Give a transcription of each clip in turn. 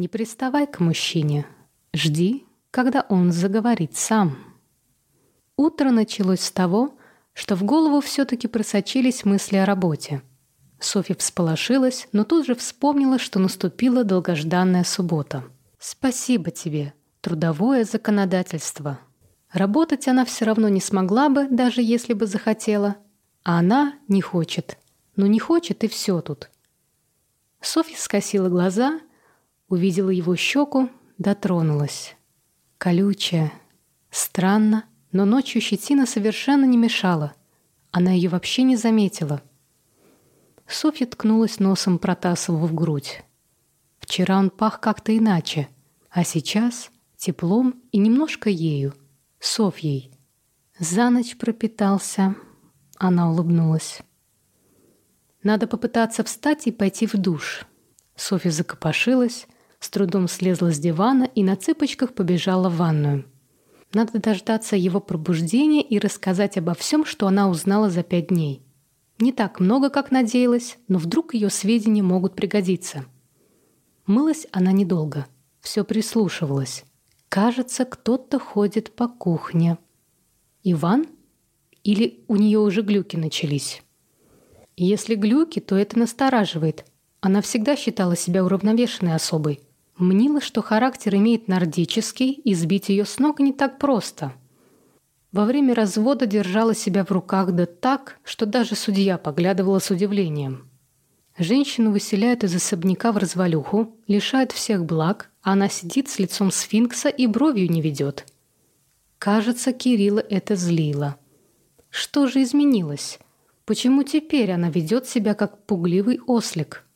Не приставай к мужчине. Жди, когда он заговорит сам. Утро началось с того, что в голову все-таки просочились мысли о работе. Софья всполошилась, но тут же вспомнила, что наступила долгожданная суббота. «Спасибо тебе, трудовое законодательство». Работать она все равно не смогла бы, даже если бы захотела. А она не хочет. Ну не хочет, и все тут. Софья скосила глаза, увидела его щеку, дотронулась. Колючая. Странно, но ночью щетина совершенно не мешала. Она ее вообще не заметила. Софья ткнулась носом Протасову в грудь. Вчера он пах как-то иначе, а сейчас теплом и немножко ею, Софьей. За ночь пропитался. Она улыбнулась. Надо попытаться встать и пойти в душ. Софья закопошилась, с трудом слезла с дивана и на цыпочках побежала в ванную. Надо дождаться его пробуждения и рассказать обо всем, что она узнала за пять дней. Не так много, как надеялась, но вдруг ее сведения могут пригодиться. Мылась она недолго. Все прислушивалась. Кажется, кто-то ходит по кухне. Иван? Или у нее уже глюки начались? Если глюки, то это настораживает. Она всегда считала себя уравновешенной особой. Мнила, что характер имеет нордический, и сбить ее с ног не так просто. Во время развода держала себя в руках да так, что даже судья поглядывала с удивлением. Женщину выселяют из особняка в развалюху, лишают всех благ, а она сидит с лицом сфинкса и бровью не ведет. Кажется, Кирилла это злило. Что же изменилось? Почему теперь она ведет себя как пугливый ослик?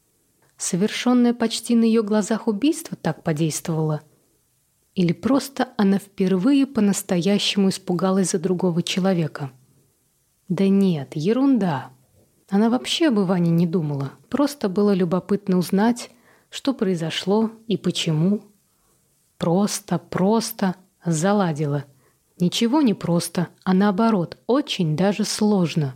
Совершенное почти на ее глазах убийство так подействовало? Или просто она впервые по-настоящему испугалась за другого человека? Да нет, ерунда. Она вообще об Иване не думала. Просто было любопытно узнать, что произошло и почему. Просто, просто заладила. Ничего не просто, а наоборот, очень даже сложно.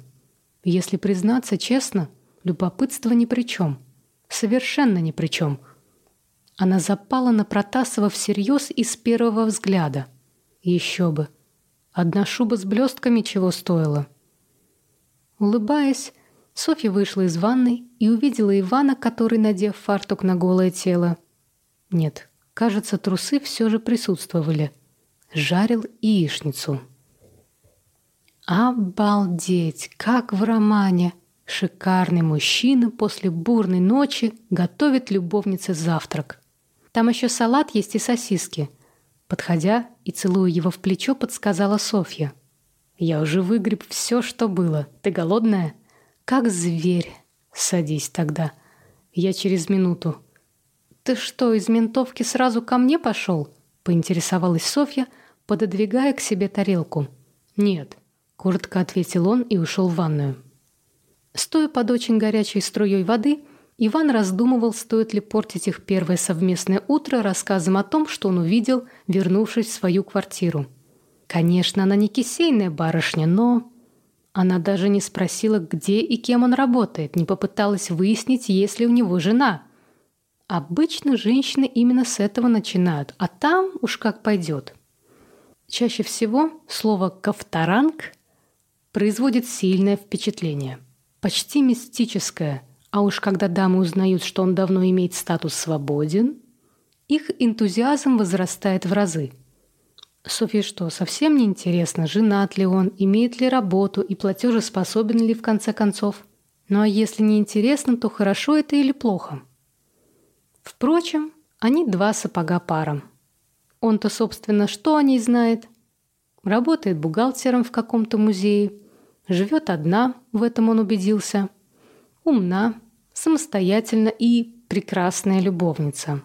Если признаться честно, любопытство ни при чем. Совершенно ни при чем. Она запала на Протасова всерьез и с первого взгляда. Еще бы. Одна шуба с блестками чего стоила. Улыбаясь, Софья вышла из ванной и увидела Ивана, который, надев фартук на голое тело... Нет, кажется, трусы все же присутствовали. Жарил яичницу. Обалдеть, как в романе! Шикарный мужчина после бурной ночи готовит любовнице завтрак. Там еще салат есть и сосиски. Подходя и целуя его в плечо, подсказала Софья. «Я уже выгреб все, что было. Ты голодная?» «Как зверь. Садись тогда. Я через минуту». «Ты что, из ментовки сразу ко мне пошел?» поинтересовалась Софья, пододвигая к себе тарелку. «Нет», — коротко ответил он и ушел в ванную. Стоя под очень горячей струей воды, Иван раздумывал, стоит ли портить их первое совместное утро рассказом о том, что он увидел, вернувшись в свою квартиру. Конечно, она не кисейная барышня, но... Она даже не спросила, где и кем он работает, не попыталась выяснить, есть ли у него жена. Обычно женщины именно с этого начинают, а там уж как пойдет. Чаще всего слово «ковторанг» производит сильное впечатление – почти мистическое, а уж когда дамы узнают, что он давно имеет статус «свободен», их энтузиазм возрастает в разы. Софье что, совсем не интересно, женат ли он, имеет ли работу и платежеспособен ли в конце концов? Ну а если не интересно, то хорошо это или плохо? Впрочем, они два сапога паром. Он-то, собственно, что о ней знает? Работает бухгалтером в каком-то музее – Живет одна, в этом он убедился. Умна, самостоятельна и прекрасная любовница.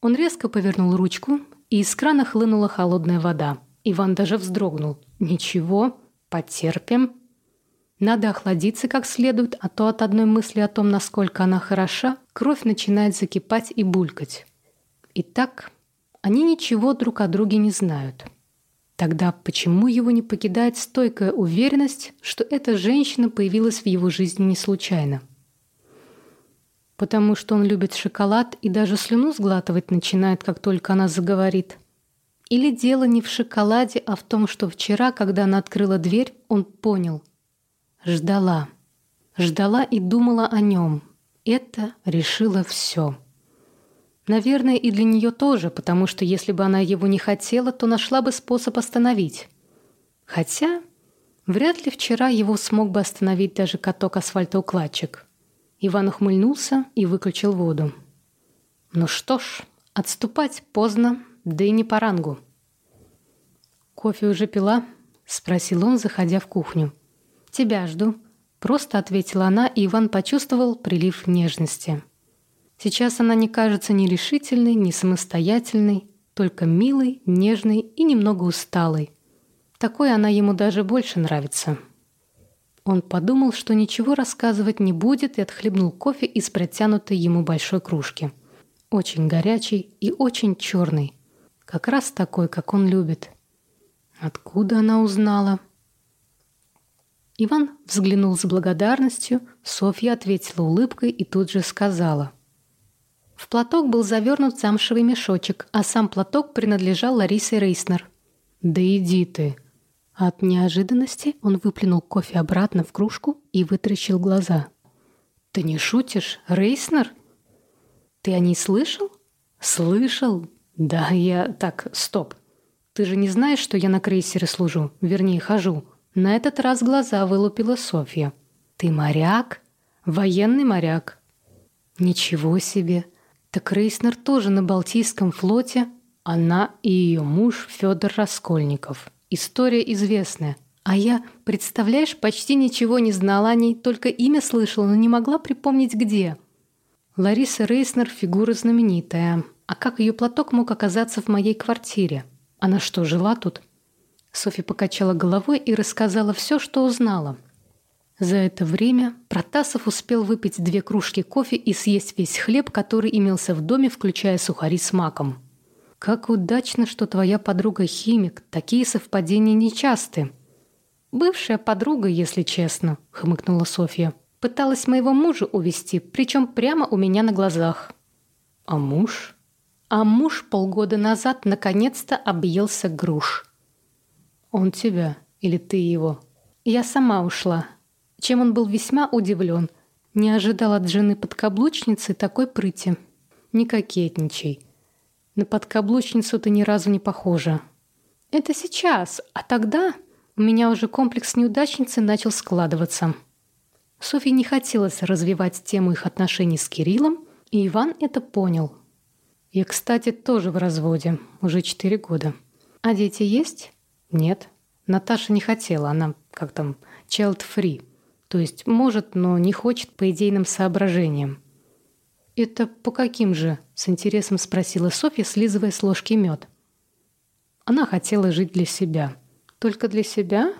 Он резко повернул ручку, и из крана хлынула холодная вода. Иван даже вздрогнул. «Ничего, потерпим». Надо охладиться как следует, а то от одной мысли о том, насколько она хороша, кровь начинает закипать и булькать. Итак, они ничего друг о друге не знают. Тогда почему его не покидает стойкая уверенность, что эта женщина появилась в его жизни не случайно? Потому что он любит шоколад и даже слюну сглатывать начинает, как только она заговорит. Или дело не в шоколаде, а в том, что вчера, когда она открыла дверь, он понял. Ждала. Ждала и думала о нем. Это решило все. Наверное, и для нее тоже, потому что если бы она его не хотела, то нашла бы способ остановить. Хотя, вряд ли вчера его смог бы остановить даже каток-асфальтоукладчик. Иван ухмыльнулся и выключил воду. Ну что ж, отступать поздно, да и не по рангу. «Кофе уже пила?» — спросил он, заходя в кухню. «Тебя жду», — просто ответила она, и Иван почувствовал прилив нежности. Сейчас она не кажется ни решительной, ни самостоятельной, только милой, нежной и немного усталой. Такой она ему даже больше нравится. Он подумал, что ничего рассказывать не будет, и отхлебнул кофе из протянутой ему большой кружки. Очень горячий и очень черный. Как раз такой, как он любит. Откуда она узнала? Иван взглянул с благодарностью, Софья ответила улыбкой и тут же сказала. В платок был завернут замшевый мешочек, а сам платок принадлежал Ларисе Рейснер. «Да иди ты!» От неожиданности он выплюнул кофе обратно в кружку и вытрящил глаза. «Ты не шутишь? Рейснер? Ты о ней слышал?» «Слышал? Да, я... Так, стоп. Ты же не знаешь, что я на крейсере служу? Вернее, хожу. На этот раз глаза вылупила Софья. Ты моряк? Военный моряк. Ничего себе. Так Рейснер тоже на Балтийском флоте. Она и ее муж Федор Раскольников. История известная. А я, представляешь, почти ничего не знала о ней, только имя слышала, но не могла припомнить где. Лариса Рейснер – фигура знаменитая. А как ее платок мог оказаться в моей квартире? Она что, жила тут? Софья покачала головой и рассказала все, что узнала. За это время Протасов успел выпить две кружки кофе и съесть весь хлеб, который имелся в доме, включая сухари с маком. Как удачно, что твоя подруга химик. Такие совпадения нечасты. Бывшая подруга, если честно, хмыкнула Софья. Пыталась моего мужа увести, причем прямо у меня на глазах. А муж? А муж полгода назад наконец-то объелся груш. Он тебя или ты его? Я сама ушла. Чем он был весьма удивлен. Не ожидал от жены подкаблучницы такой прыти. Не кокетничай. На подкаблучницу ты ни разу не похожа. Это сейчас, а тогда у меня уже комплекс неудачницы начал складываться. Софье не хотелось развивать тему их отношений с Кириллом, и Иван это понял. Я, кстати, тоже в разводе, уже четыре года. А дети есть? Нет. Наташа не хотела, она как там, child-free. То есть может, но не хочет по идейным соображениям. «Это по каким же?» — с интересом спросила Софья, слизывая с ложки мед. Она хотела жить для себя. Только для себя?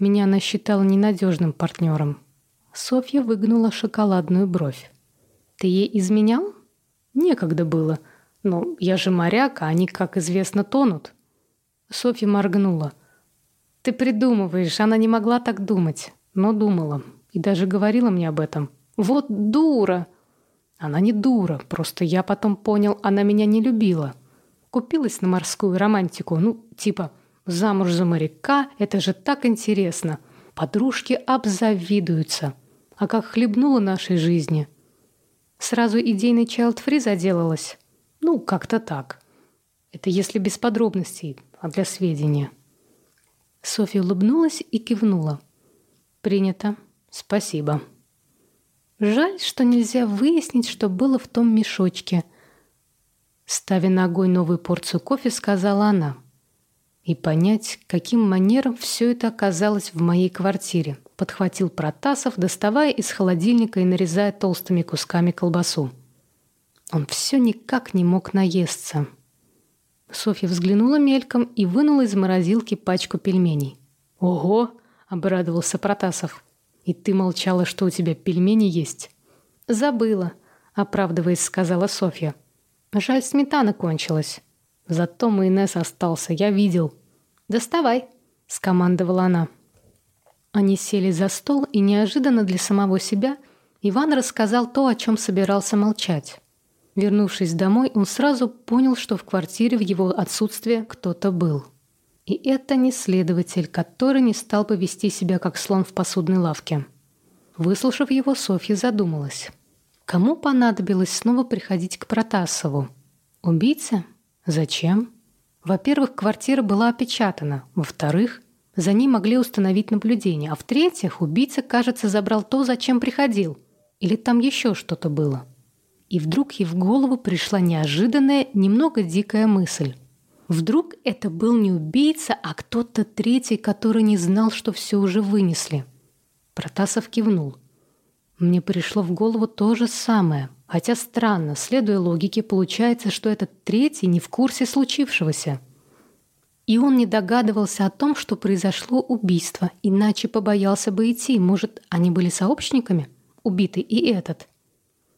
Меня она считала ненадежным партнером. Софья выгнула шоколадную бровь. «Ты ей изменял?» «Некогда было. Но я же моряк, а они, как известно, тонут». Софья моргнула. «Ты придумываешь, она не могла так думать, но думала. И даже говорила мне об этом. Вот дура!» Она не дура, просто я потом понял, она меня не любила. Купилась на морскую романтику, ну, типа замуж за моряка, это же так интересно. Подружки обзавидуются. А как хлебнула нашей жизни. Сразу идейный child-free заделалась. Ну, как-то так. Это если без подробностей, а для сведения. Софья улыбнулась и кивнула. «Принято. Спасибо». Жаль, что нельзя выяснить, что было в том мешочке. Ставя на огонь новую порцию кофе, сказала она. И понять, каким манером все это оказалось в моей квартире. Подхватил Протасов, доставая из холодильника и нарезая толстыми кусками колбасу. Он все никак не мог наесться. Софья взглянула мельком и вынула из морозилки пачку пельменей. «Ого!» — обрадовался Протасов. И ты молчала, что у тебя пельмени есть. Забыла, оправдываясь, сказала Софья. Жаль, сметана кончилась. Зато майонез остался, я видел. Доставай, скомандовала она. Они сели за стол, и неожиданно для самого себя Иван рассказал то, о чем собирался молчать. Вернувшись домой, он сразу понял, что в квартире в его отсутствие кто-то был. И это не следователь, который не стал бы вести себя как слон в посудной лавке. Выслушав его, Софья задумалась. Кому понадобилось снова приходить к Протасову? Убийце? Зачем? Во-первых, квартира была опечатана. Во-вторых, за ней могли установить наблюдение. А в-третьих, убийца, кажется, забрал то, зачем приходил. Или там еще что-то было. И вдруг ей в голову пришла неожиданная, немного дикая мысль. Вдруг это был не убийца, а кто-то третий, который не знал, что все уже вынесли. Протасов кивнул. Мне пришло в голову то же самое. Хотя странно, следуя логике, получается, что этот третий не в курсе случившегося. И он не догадывался о том, что произошло убийство, иначе побоялся бы идти. Может, они были сообщниками? Убитый и этот.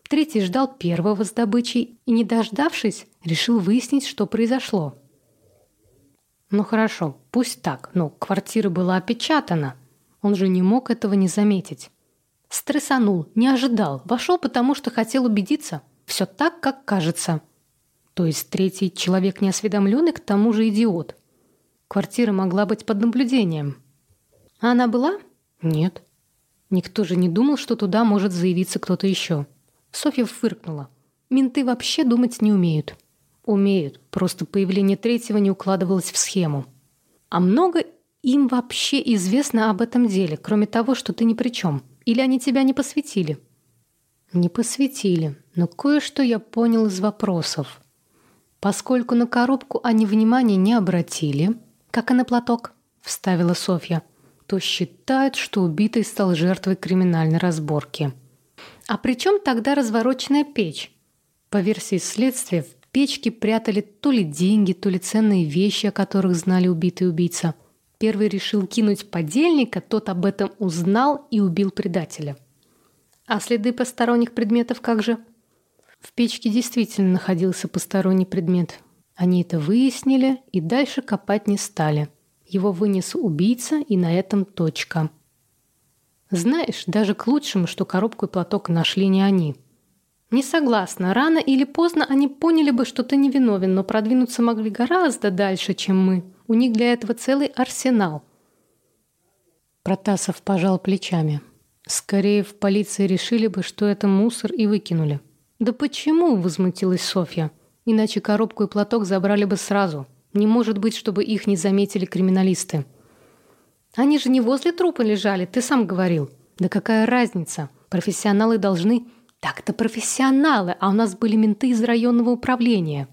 Третий ждал первого с добычей и, не дождавшись, решил выяснить, что произошло. Ну хорошо, пусть так, но квартира была опечатана. Он же не мог этого не заметить. Стрессанул, не ожидал, вошел, потому что хотел убедиться. Все так, как кажется. То есть третий человек неосведомленный, к тому же идиот. Квартира могла быть под наблюдением. А она была? Нет. Никто же не думал, что туда может заявиться кто-то еще. Софья фыркнула. Менты вообще думать не умеют. Умеют, просто появление третьего не укладывалось в схему. А много им вообще известно об этом деле, кроме того, что ты ни при чем. Или они тебя не посвятили? Не посвятили, но кое-что я понял из вопросов. Поскольку на коробку они внимания не обратили, как и на платок, вставила Софья, то считают, что убитый стал жертвой криминальной разборки. А при чем тогда развороченная печь? По версии следствия, в печке прятали то ли деньги, то ли ценные вещи, о которых знали убитый убийца. Первый решил кинуть подельника, тот об этом узнал и убил предателя. А следы посторонних предметов как же? В печке действительно находился посторонний предмет. Они это выяснили и дальше копать не стали. Его вынес убийца, и на этом точка. Знаешь, даже к лучшему, что коробку и платок нашли не они – «Не согласна. Рано или поздно они поняли бы, что ты невиновен, но продвинуться могли гораздо дальше, чем мы. У них для этого целый арсенал». Протасов пожал плечами. «Скорее, в полиции решили бы, что это мусор и выкинули». «Да почему?» – возмутилась Софья. «Иначе коробку и платок забрали бы сразу. Не может быть, чтобы их не заметили криминалисты». «Они же не возле трупа лежали, ты сам говорил». «Да какая разница? Профессионалы должны так-то профессионалы, а у нас были менты из районного управления.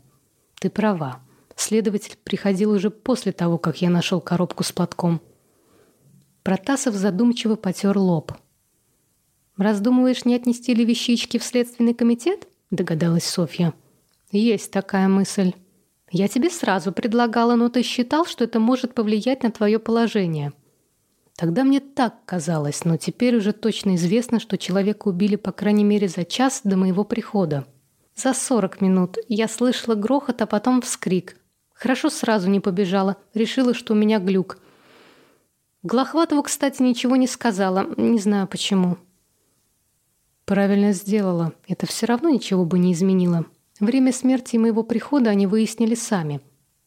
Ты права. Следователь приходил уже после того, как я нашел коробку с платком. Протасов задумчиво потер лоб. «Раздумываешь, не отнести ли вещички в следственный комитет?» – догадалась Софья. «Есть такая мысль. Я тебе сразу предлагала, но ты считал, что это может повлиять на твое положение». Тогда мне так казалось, но теперь уже точно известно, что человека убили по крайней мере за час до моего прихода. За 40 минут я слышала грохот, а потом вскрик. Хорошо сразу не побежала, решила, что у меня глюк. Глохватову, кстати, ничего не сказала, не знаю почему. Правильно сделала, это все равно ничего бы не изменило. Время смерти и моего прихода они выяснили сами.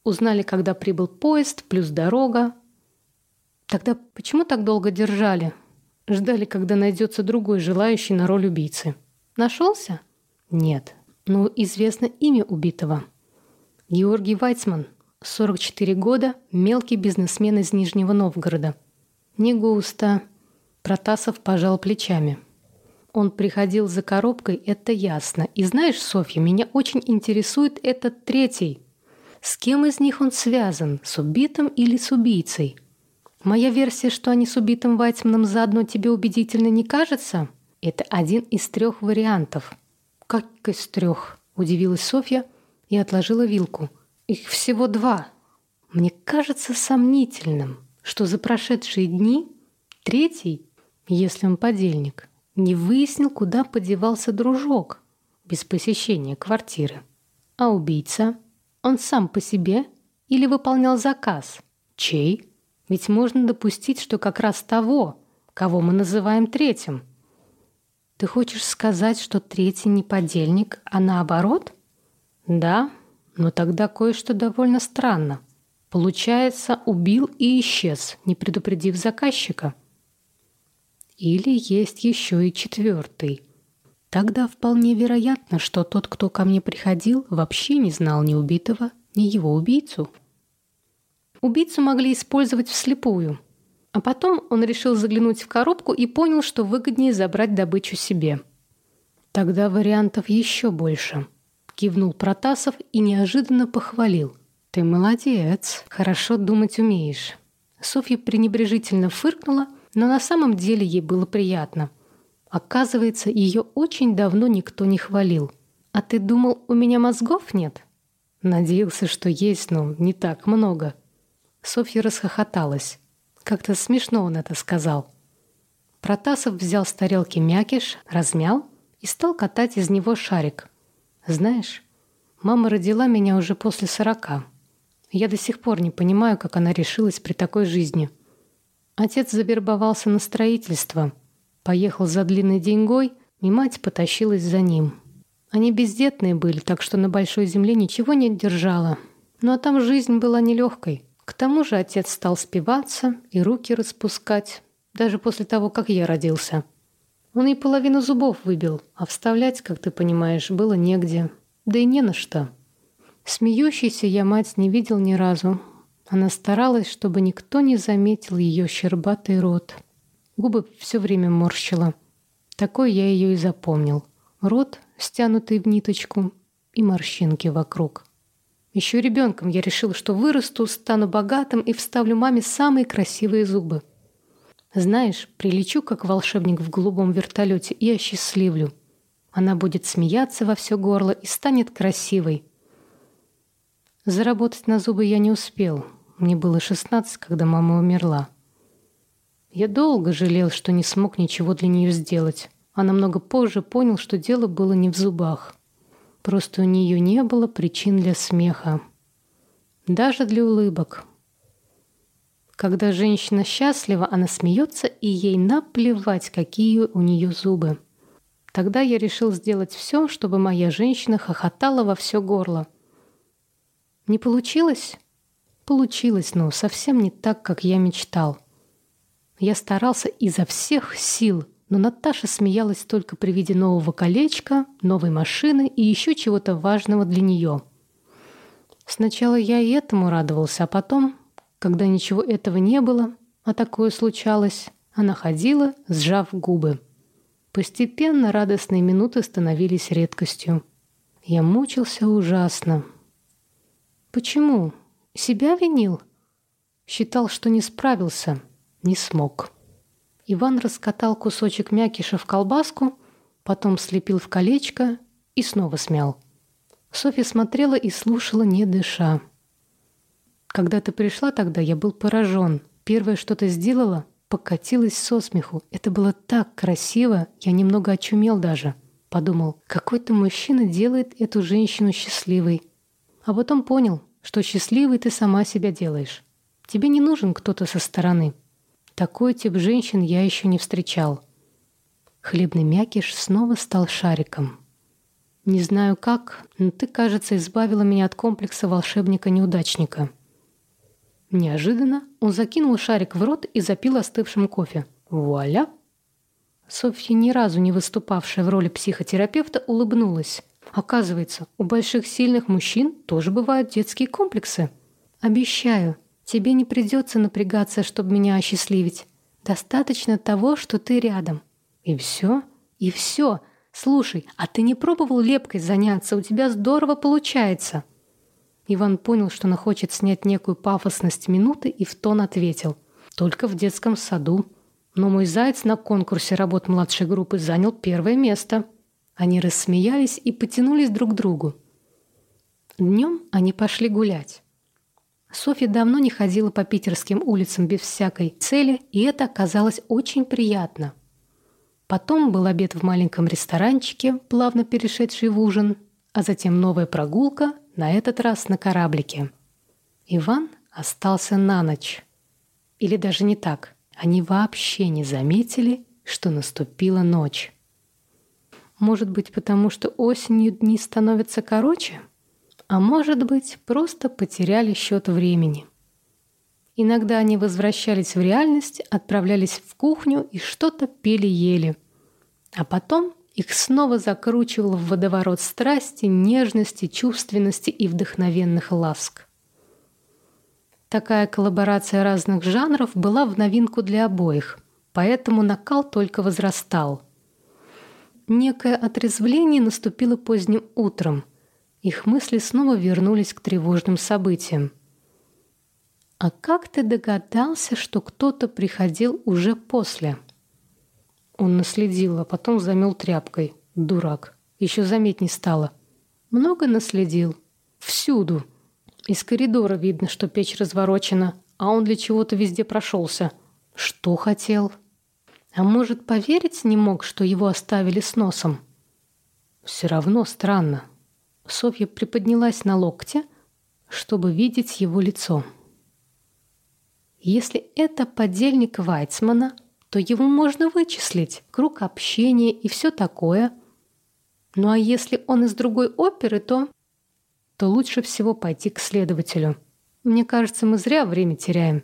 Узнали, когда прибыл поезд, плюс дорога, Тогда почему так долго держали? Ждали, когда найдется другой желающий на роль убийцы. Нашелся? Нет. Но ну, известно имя убитого. Георгий Вайцман, 44 года, мелкий бизнесмен из Нижнего Новгорода. Не густо. Протасов пожал плечами. Он приходил за коробкой, это ясно. И знаешь, Софья, меня очень интересует этот третий. С кем из них он связан, с убитым или с убийцей? Моя версия, что они с убитым Вайтманом заодно тебе убедительно не кажется? Это один из трех вариантов. Как из трех? Удивилась Софья и отложила вилку. Их всего два. Мне кажется сомнительным, что за прошедшие дни третий, если он подельник, не выяснил, куда подевался дружок без посещения квартиры. А убийца? Он сам по себе или выполнял заказ? Чей? Ведь можно допустить, что как раз того, кого мы называем третьим. Ты хочешь сказать, что третий не подельник, а наоборот? Да, но тогда кое-что довольно странно. Получается, убил и исчез, не предупредив заказчика. Или есть еще и четвертый. Тогда вполне вероятно, что тот, кто ко мне приходил, вообще не знал ни убитого, ни его убийцу. Убийцу могли использовать вслепую. А потом он решил заглянуть в коробку и понял, что выгоднее забрать добычу себе. Тогда вариантов еще больше. Кивнул Протасов и неожиданно похвалил. «Ты молодец, хорошо думать умеешь». Софья пренебрежительно фыркнула, но на самом деле ей было приятно. Оказывается, ее очень давно никто не хвалил. «А ты думал, у меня мозгов нет?» Надеялся, что есть, но не так много. Софья расхохоталась. Как-то смешно он это сказал. Протасов взял с тарелки мякиш, размял и стал катать из него шарик. Знаешь, мама родила меня уже после сорока. Я до сих пор не понимаю, как она решилась при такой жизни. Отец завербовался на строительство, поехал за длинной деньгой, и мать потащилась за ним. Они бездетные были, так что на большой земле ничего не держала. Ну а там жизнь была нелегкой. К тому же отец стал спиваться и руки распускать, даже после того, как я родился. Он и половину зубов выбил, а вставлять, как ты понимаешь, было негде. Да и не на что. Смеющейся я мать не видел ни разу. Она старалась, чтобы никто не заметил ее щербатый рот. Губы все время морщила. Такой я ее и запомнил. Рот, стянутый в ниточку, и морщинки вокруг. Еще ребенком я решил, что вырасту, стану богатым и вставлю маме самые красивые зубы. Знаешь, прилечу, как волшебник в голубом вертолете, и осчастливлю. Она будет смеяться во все горло и станет красивой. Заработать на зубы я не успел. Мне было 16, когда мама умерла. Я долго жалел, что не смог ничего для нее сделать а намного позже понял, что дело было не в зубах. Просто у нее не было причин для смеха. Даже для улыбок. Когда женщина счастлива, она смеется, и ей наплевать, какие у нее зубы. Тогда я решил сделать все, чтобы моя женщина хохотала во все горло. Не получилось? Получилось, но совсем не так, как я мечтал. Я старался изо всех сил — но Наташа смеялась только при виде нового колечка, новой машины и еще чего-то важного для нее. Сначала я и этому радовался, а потом, когда ничего этого не было, а такое случалось, она ходила, сжав губы. Постепенно радостные минуты становились редкостью. Я мучился ужасно. Почему? Себя винил? Считал, что не справился, не смог. Иван раскатал кусочек мякиша в колбаску, потом слепил в колечко и снова смял. Софья смотрела и слушала, не дыша. Когда ты пришла тогда, я был поражен. Первое, что ты сделала, покатилась со смеху. Это было так красиво, я немного очумел даже. Подумал, какой-то мужчина делает эту женщину счастливой. А потом понял, что счастливой ты сама себя делаешь. Тебе не нужен кто-то со стороны. Такой тип женщин я еще не встречал. Хлебный мякиш снова стал шариком. Не знаю как, но ты, кажется, избавила меня от комплекса волшебника-неудачника. Неожиданно он закинул шарик в рот и запил остывшим кофе. Вуаля! Софья, ни разу не выступавшая в роли психотерапевта, улыбнулась. Оказывается, у больших сильных мужчин тоже бывают детские комплексы. Обещаю, Тебе не придется напрягаться, чтобы меня осчастливить. Достаточно того, что ты рядом. И все? И все. Слушай, а ты не пробовал лепкой заняться? У тебя здорово получается. Иван понял, что она хочет снять некую пафосность минуты и в тон ответил. Только в детском саду. Но мой заяц на конкурсе работ младшей группы занял первое место. Они рассмеялись и потянулись друг к другу. Днем они пошли гулять. Софья давно не ходила по питерским улицам без всякой цели, и это оказалось очень приятно. Потом был обед в маленьком ресторанчике, плавно перешедший в ужин, а затем новая прогулка, на этот раз на кораблике. Иван остался на ночь. Или даже не так. Они вообще не заметили, что наступила ночь. Может быть, потому что осенью дни становятся короче? А может быть, просто потеряли счет времени. Иногда они возвращались в реальность, отправлялись в кухню и что-то пели-ели. А потом их снова закручивало в водоворот страсти, нежности, чувственности и вдохновенных ласк. Такая коллаборация разных жанров была в новинку для обоих, поэтому накал только возрастал. Некое отрезвление наступило поздним утром. Их мысли снова вернулись к тревожным событиям. «А как ты догадался, что кто-то приходил уже после?» Он наследил, а потом замел тряпкой. Дурак. Еще заметней стало. Много наследил. Всюду. Из коридора видно, что печь разворочена, а он для чего-то везде прошелся. Что хотел? А может, поверить не мог, что его оставили с носом? Все равно странно. Софья приподнялась на локте, чтобы видеть его лицо. Если это подельник Вайцмана, то его можно вычислить, круг общения и все такое. Ну а если он из другой оперы, то... то лучше всего пойти к следователю. Мне кажется, мы зря время теряем.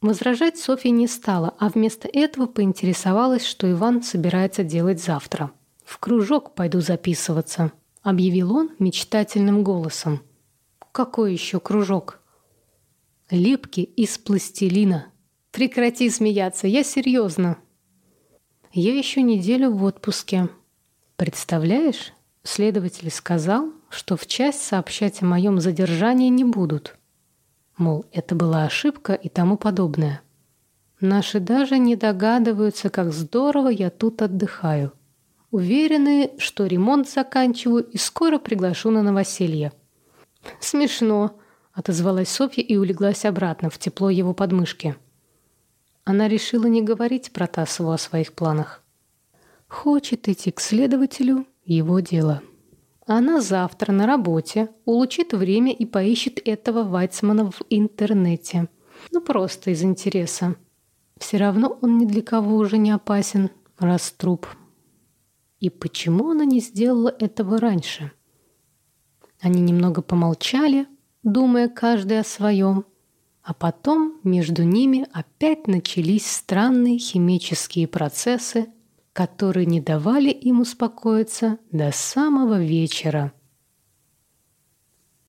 Возражать Софья не стала, а вместо этого поинтересовалась, что Иван собирается делать завтра. «В кружок пойду записываться», — объявил он мечтательным голосом. «Какой еще кружок?» Лепки из пластилина. Прекрати смеяться, я серьезно. Я еще неделю в отпуске. Представляешь, следователь сказал, что в часть сообщать о моем задержании не будут. Мол, это была ошибка и тому подобное. Наши даже не догадываются, как здорово я тут отдыхаю. Уверены, что ремонт заканчиваю и скоро приглашу на новоселье. Смешно. Отозвалась Софья и улеглась обратно в тепло его подмышки. Она решила не говорить про Тасову о своих планах. Хочет идти к следователю — его дело. Она завтра на работе улучит время и поищет этого Вайцмана в интернете. Ну, просто из интереса. Все равно он ни для кого уже не опасен, раз труп. И почему она не сделала этого раньше? Они немного помолчали, думая каждый о своем, а потом между ними опять начались странные химические процессы, которые не давали им успокоиться до самого вечера.